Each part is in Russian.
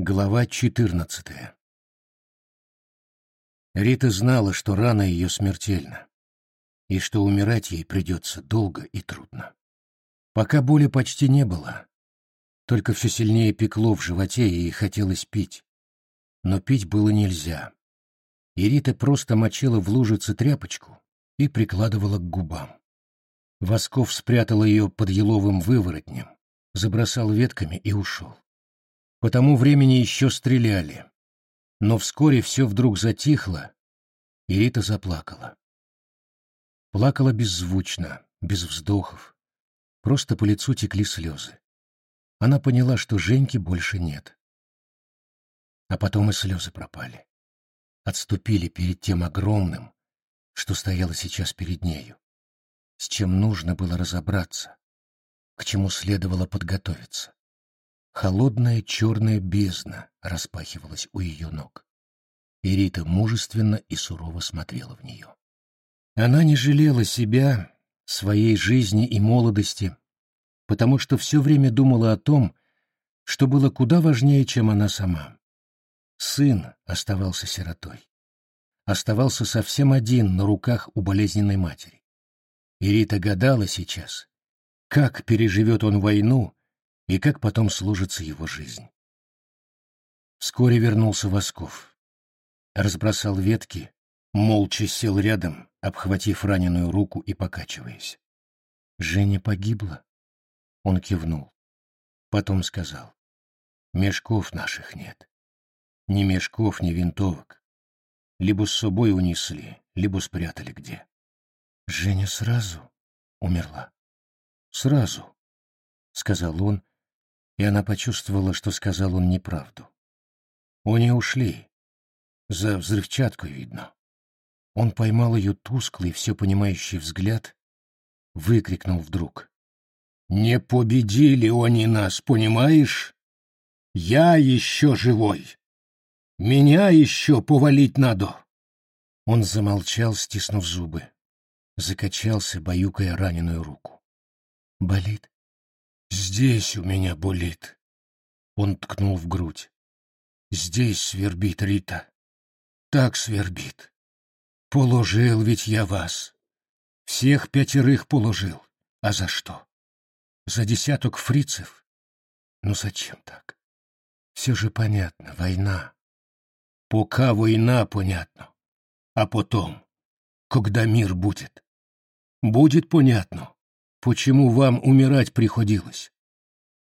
Глава четырнадцатая Рита знала, что рана ее смертельна, и что умирать ей придется долго и трудно. Пока боли почти не было, только все сильнее пекло в животе, и хотелось пить. Но пить было нельзя. И Рита просто мочила в лужице тряпочку и прикладывала к губам. Восков спрятал ее под еловым выворотнем, забросал ветками и ушел. По тому времени еще стреляли. Но вскоре все вдруг затихло, и Рита заплакала. Плакала беззвучно, без вздохов. Просто по лицу текли слезы. Она поняла, что Женьки больше нет. А потом и слезы пропали. Отступили перед тем огромным, что стояло сейчас перед нею. С чем нужно было разобраться, к чему следовало подготовиться. Холодная черная бездна распахивалась у ее ног. И Рита мужественно и сурово смотрела в нее. Она не жалела себя, своей жизни и молодости, потому что все время думала о том, что было куда важнее, чем она сама. Сын оставался сиротой. Оставался совсем один на руках у болезненной матери. И Рита гадала сейчас, как переживет он войну и как потом сложится его жизнь. Вскоре вернулся Восков. Разбросал ветки, молча сел рядом, обхватив раненую руку и покачиваясь. «Женя погибла?» Он кивнул. Потом сказал. «Мешков наших нет. Ни мешков, ни винтовок. Либо с собой унесли, либо спрятали где». «Женя сразу умерла?» «Сразу», — сказал он, и она почувствовала, что сказал он неправду. Они ушли. За взрывчатку видно. Он поймал ее тусклый, все понимающий взгляд, выкрикнул вдруг. «Не победили они нас, понимаешь? Я еще живой. Меня еще повалить надо!» Он замолчал, стиснув зубы. Закачался, баюкая раненую руку. «Болит?» Здесь у меня болит. Он ткнул в грудь. Здесь свербит Рита. Так свербит. Положил ведь я вас. Всех пятерых положил. А за что? За десяток фрицев? Ну зачем так? Все же понятно, война. Пока война, понятно. А потом, когда мир будет. Будет понятно. Почему вам умирать приходилось?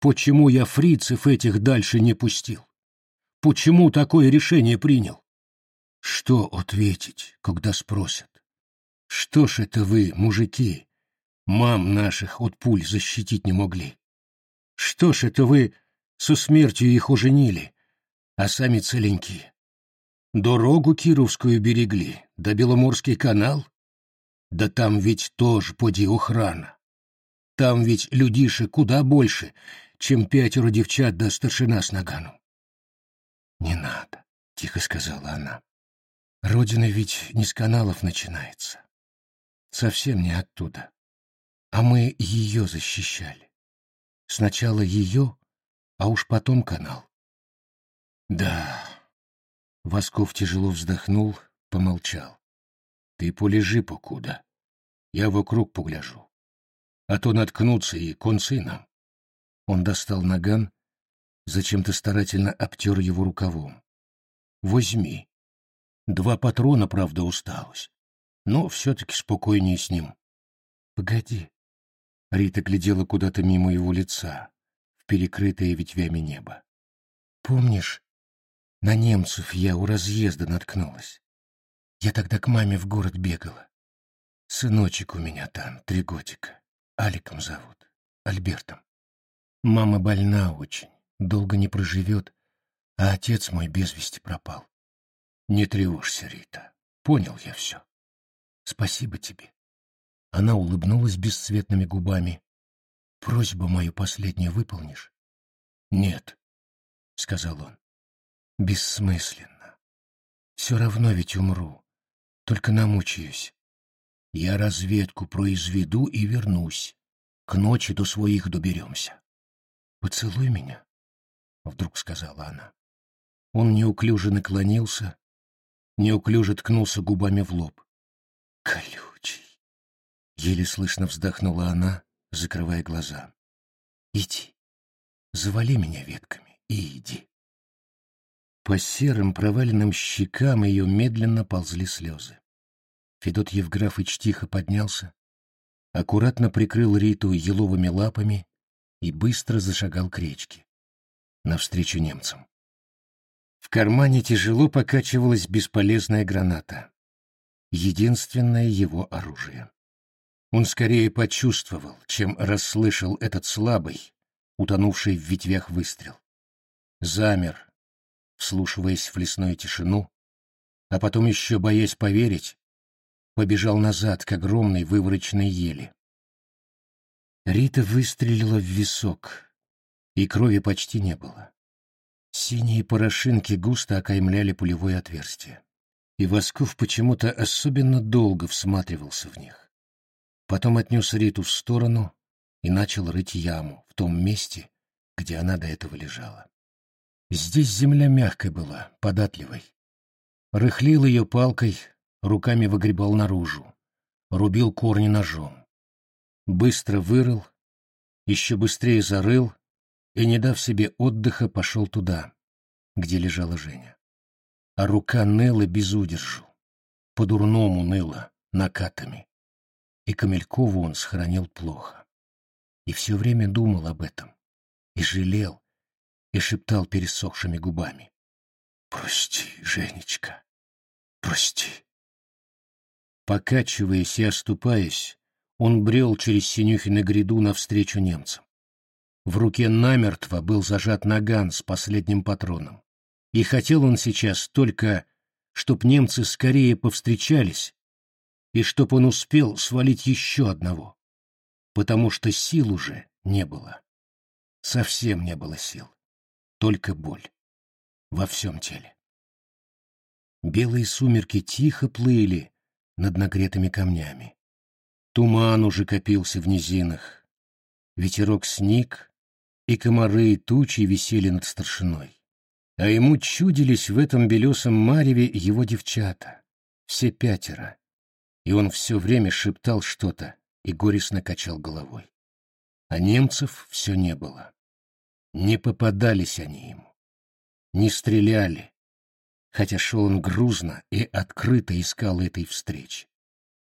Почему я фрицев этих дальше не пустил? Почему такое решение принял? Что ответить, когда спросят? Что ж это вы, мужики, мам наших от пуль защитить не могли? Что ж это вы со смертью их уженили, а сами целенькие? Дорогу Кировскую берегли, да Беломорский канал? Да там ведь тоже поди охрана. Там ведь людиши куда больше, чем пятеро девчат да старшина с наганом. «Не надо», — тихо сказала она. «Родина ведь не с каналов начинается. Совсем не оттуда. А мы ее защищали. Сначала ее, а уж потом канал». «Да». Восков тяжело вздохнул, помолчал. «Ты полежи покуда. Я вокруг погляжу а то наткнуться и концы нам. Он достал наган, зачем-то старательно обтер его рукавом. Возьми. Два патрона, правда, усталось, но все-таки спокойнее с ним. Погоди. Рита глядела куда-то мимо его лица, в перекрытое ветвями небо. Помнишь, на немцев я у разъезда наткнулась? Я тогда к маме в город бегала. Сыночек у меня там, три годика. Аликом зовут, Альбертом. Мама больна очень, долго не проживет, а отец мой без вести пропал. Не тревожься, Рита, понял я все. Спасибо тебе. Она улыбнулась бесцветными губами. Просьбу мою последнюю выполнишь? Нет, — сказал он. Бессмысленно. Все равно ведь умру, только намучаюсь. Я разведку произведу и вернусь. К ночи до своих доберемся. Поцелуй меня, — вдруг сказала она. Он неуклюже наклонился, неуклюже ткнулся губами в лоб. «Колючий!» — еле слышно вздохнула она, закрывая глаза. «Иди, завали меня ветками и иди». По серым проваленным щекам ее медленно ползли слезы. Федот Евграфыч тихо поднялся, аккуратно прикрыл Риту еловыми лапами и быстро зашагал к речке, навстречу немцам. В кармане тяжело покачивалась бесполезная граната. Единственное его оружие. Он скорее почувствовал, чем расслышал этот слабый, утонувший в ветвях выстрел. Замер, вслушиваясь в лесную тишину, а потом еще, боясь поверить, побежал назад к огромной вывороченной ели. Рита выстрелила в висок, и крови почти не было. Синие порошинки густо окаймляли пулевое отверстие, и Восков почему-то особенно долго всматривался в них. Потом отнес Риту в сторону и начал рыть яму в том месте, где она до этого лежала. Здесь земля мягкой была, податливой. Рыхлил ее палкой, руками выгребал наружу, рубил корни ножом. Быстро вырыл, еще быстрее зарыл и, не дав себе отдыха, пошел туда, где лежала Женя. А рука ныла без удержу, по-дурному ныла, накатами. И Камелькову он схоронил плохо. И все время думал об этом, и жалел, и шептал пересохшими губами. «Прости, Женечка, прости». Покачиваясь и оступаясь, он брел через Синюхина гряду навстречу немцам. В руке намертво был зажат наган с последним патроном. И хотел он сейчас только, чтоб немцы скорее повстречались, и чтоб он успел свалить еще одного, потому что сил уже не было. Совсем не было сил, только боль во всем теле. Белые сумерки тихо плыли над нагретыми камнями. Туман уже копился в низинах. Ветерок сник, и комары и тучи висели над старшиной. А ему чудились в этом белесом мареве его девчата, все пятеро, и он все время шептал что-то и горестно качал головой. А немцев все не было. Не попадались они ему, не стреляли, хотя шел он грузно и открыто искал этой встречи.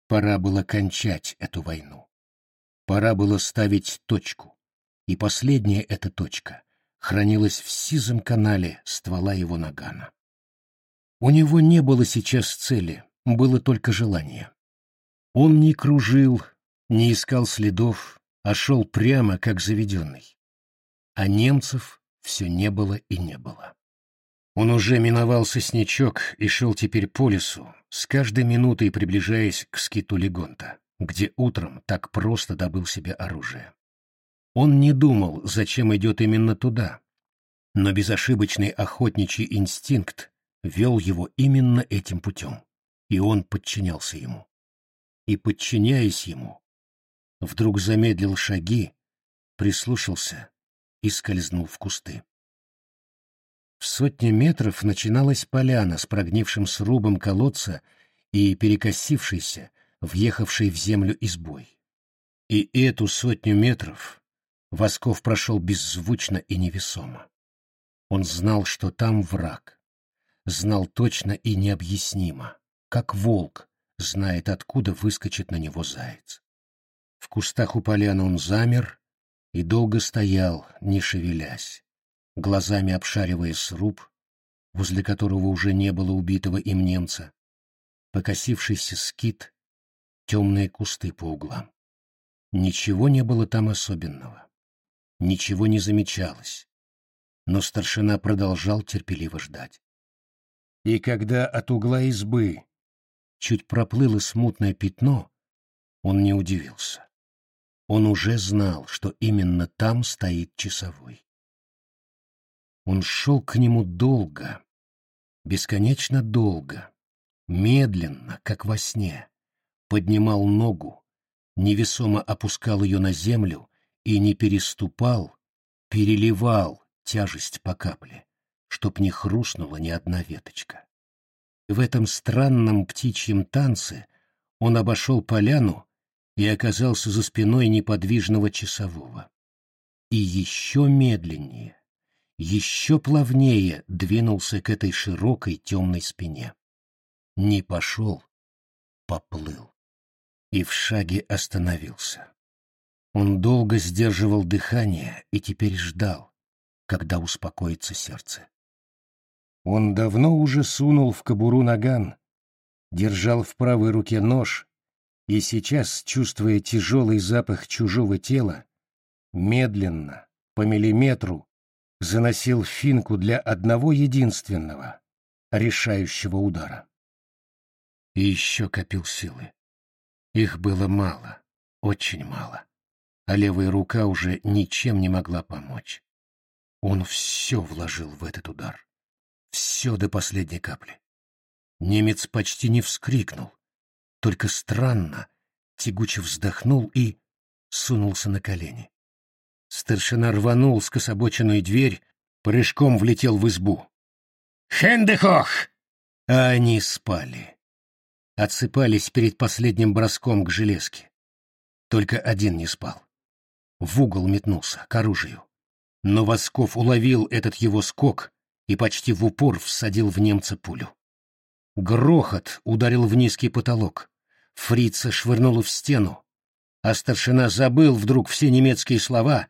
Пора было кончать эту войну. Пора было ставить точку и последняя эта точка хранилась в сизом канале ствола его нагана. У него не было сейчас цели, было только желание. Он не кружил, не искал следов, а шел прямо, как заведенный. А немцев все не было и не было. Он уже миновал сосничок и шел теперь по лесу, с каждой минутой приближаясь к скиту Легонта, где утром так просто добыл себе оружие. Он не думал, зачем идет именно туда, но безошибочный охотничий инстинкт вел его именно этим путем, и он подчинялся ему. И, подчиняясь ему, вдруг замедлил шаги, прислушался и скользнул в кусты. В сотне метров начиналась поляна с прогнившим срубом колодца и перекосившейся, въехавшей в землю избой. И эту сотню метров Восков прошел беззвучно и невесомо. Он знал, что там враг. Знал точно и необъяснимо, как волк знает, откуда выскочит на него заяц. В кустах у поляны он замер и долго стоял, не шевелясь, глазами обшаривая сруб, возле которого уже не было убитого им немца, покосившийся скит, темные кусты по углам. Ничего не было там особенного ничего не замечалось, но старшина продолжал терпеливо ждать. И когда от угла избы чуть проплыло смутное пятно, он не удивился. Он уже знал, что именно там стоит часовой. Он шел к нему долго, бесконечно долго, медленно, как во сне, поднимал ногу, невесомо опускал ее на землю и не переступал, переливал тяжесть по капле, чтоб не хрустнула ни одна веточка. В этом странном птичьем танце он обошел поляну и оказался за спиной неподвижного часового. И еще медленнее, еще плавнее двинулся к этой широкой темной спине. Не пошел, поплыл. И в шаге остановился. Он долго сдерживал дыхание и теперь ждал, когда успокоится сердце. Он давно уже сунул в кобуру наган, держал в правой руке нож и сейчас, чувствуя тяжелый запах чужого тела, медленно, по миллиметру, заносил финку для одного единственного, решающего удара. И еще копил силы. Их было мало, очень мало, а левая рука уже ничем не могла помочь. Он все вложил в этот удар. Все до последней капли. Немец почти не вскрикнул, только странно, тягуче вздохнул и сунулся на колени. Старшина рванул скособоченную дверь, прыжком влетел в избу. «Хендехох!» А они спали. Отсыпались перед последним броском к железке. Только один не спал. В угол метнулся, к оружию. Но Восков уловил этот его скок и почти в упор всадил в немца пулю. Грохот ударил в низкий потолок. Фрица швырнула в стену, а старшина забыл вдруг все немецкие слова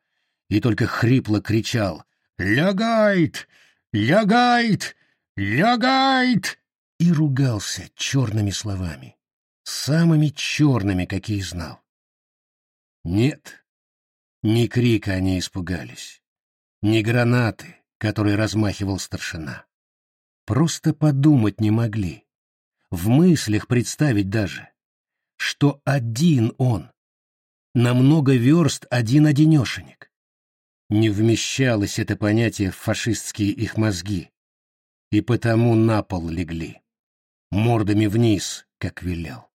и только хрипло кричал «Лягайт! Лягайт! Лягайт!» и ругался черными словами, самыми черными, какие знал. Нет, ни крика они испугались, ни гранаты, которые размахивал старшина. Просто подумать не могли, в мыслях представить даже, что один он, на много верст один-одинешенек. Не вмещалось это понятие в фашистские их мозги, и потому на пол легли, мордами вниз, как велел.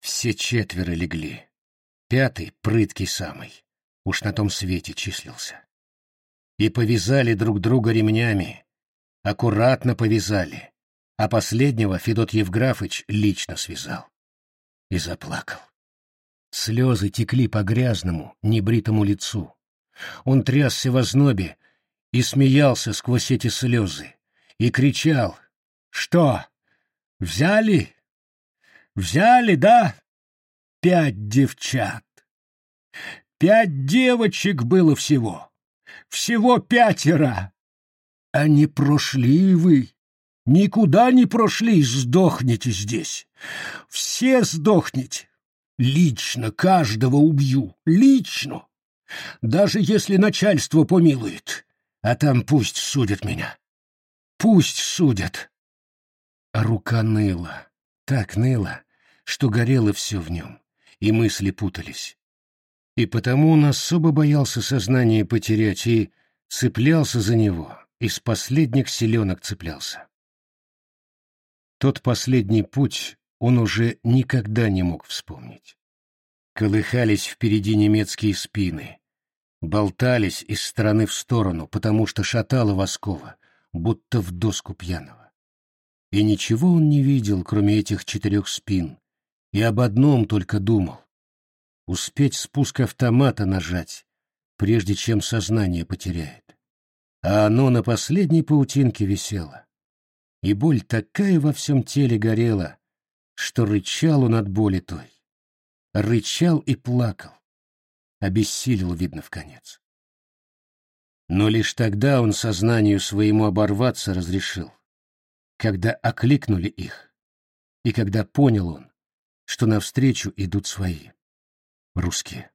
Все четверо легли, пятый, прыткий самый, уж на том свете числился. И повязали друг друга ремнями, аккуратно повязали, а последнего Федот Евграфыч лично связал и заплакал. Слезы текли по грязному, небритому лицу. Он трясся в ознобе и смеялся сквозь эти слезы, и кричал «Что, взяли? Взяли, да? Пять девчат! Пять девочек было всего! Всего пятеро! Они прошли вы, никуда не прошли, сдохните здесь! Все сдохните. Лично каждого убью. Лично. Даже если начальство помилует. А там пусть судят меня. Пусть судят. Рука ныла. Так ныла, что горело все в нем, и мысли путались. И потому он особо боялся сознание потерять и цеплялся за него, из последних селенок цеплялся. Тот последний путь он уже никогда не мог вспомнить. Колыхались впереди немецкие спины, болтались из стороны в сторону, потому что шатало Воскова, будто в доску пьяного. И ничего он не видел, кроме этих четырех спин, и об одном только думал — успеть спуск автомата нажать, прежде чем сознание потеряет. А оно на последней паутинке висело. И боль такая во всем теле горела, что рычал он от боли той. Рычал и плакал. Обессилел, видно, в конец. Но лишь тогда он сознанию своему оборваться разрешил, когда окликнули их, и когда понял он, что навстречу идут свои, русские.